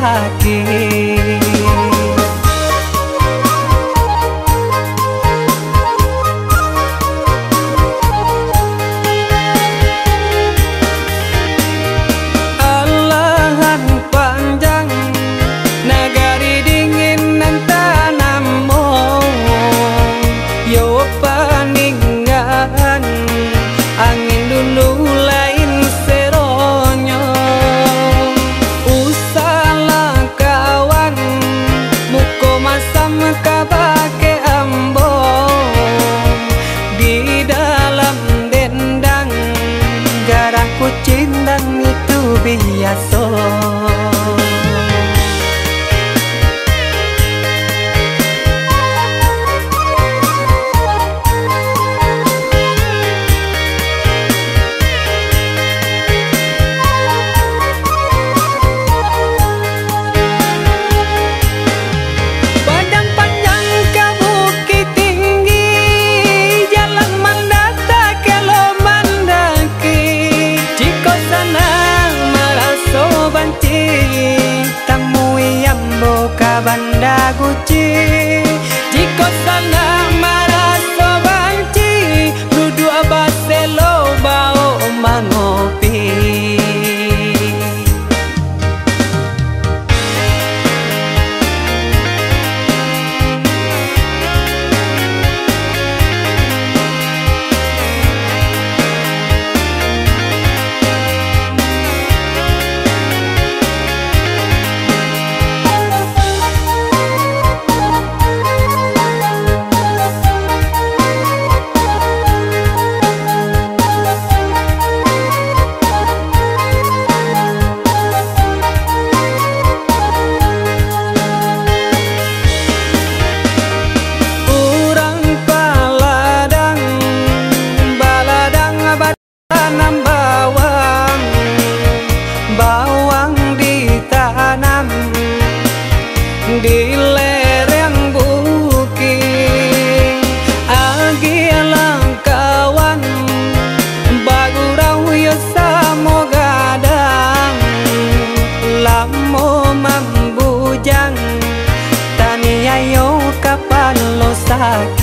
sakit darahku cindang itu biasa. Di lereng bukit. Agi langkawan bagurau yo samo gadang lamo mambujang tani ayo kapan lo sakit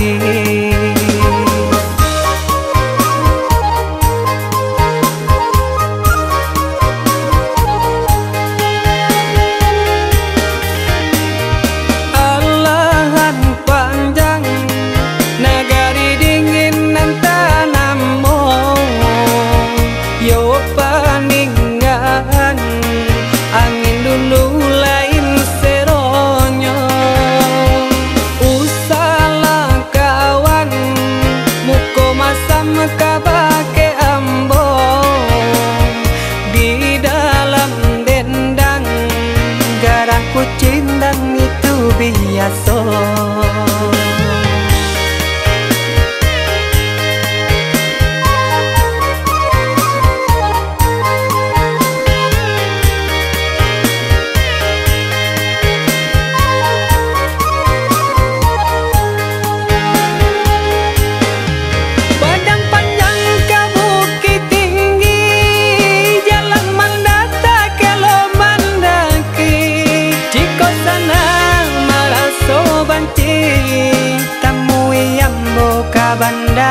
ka banda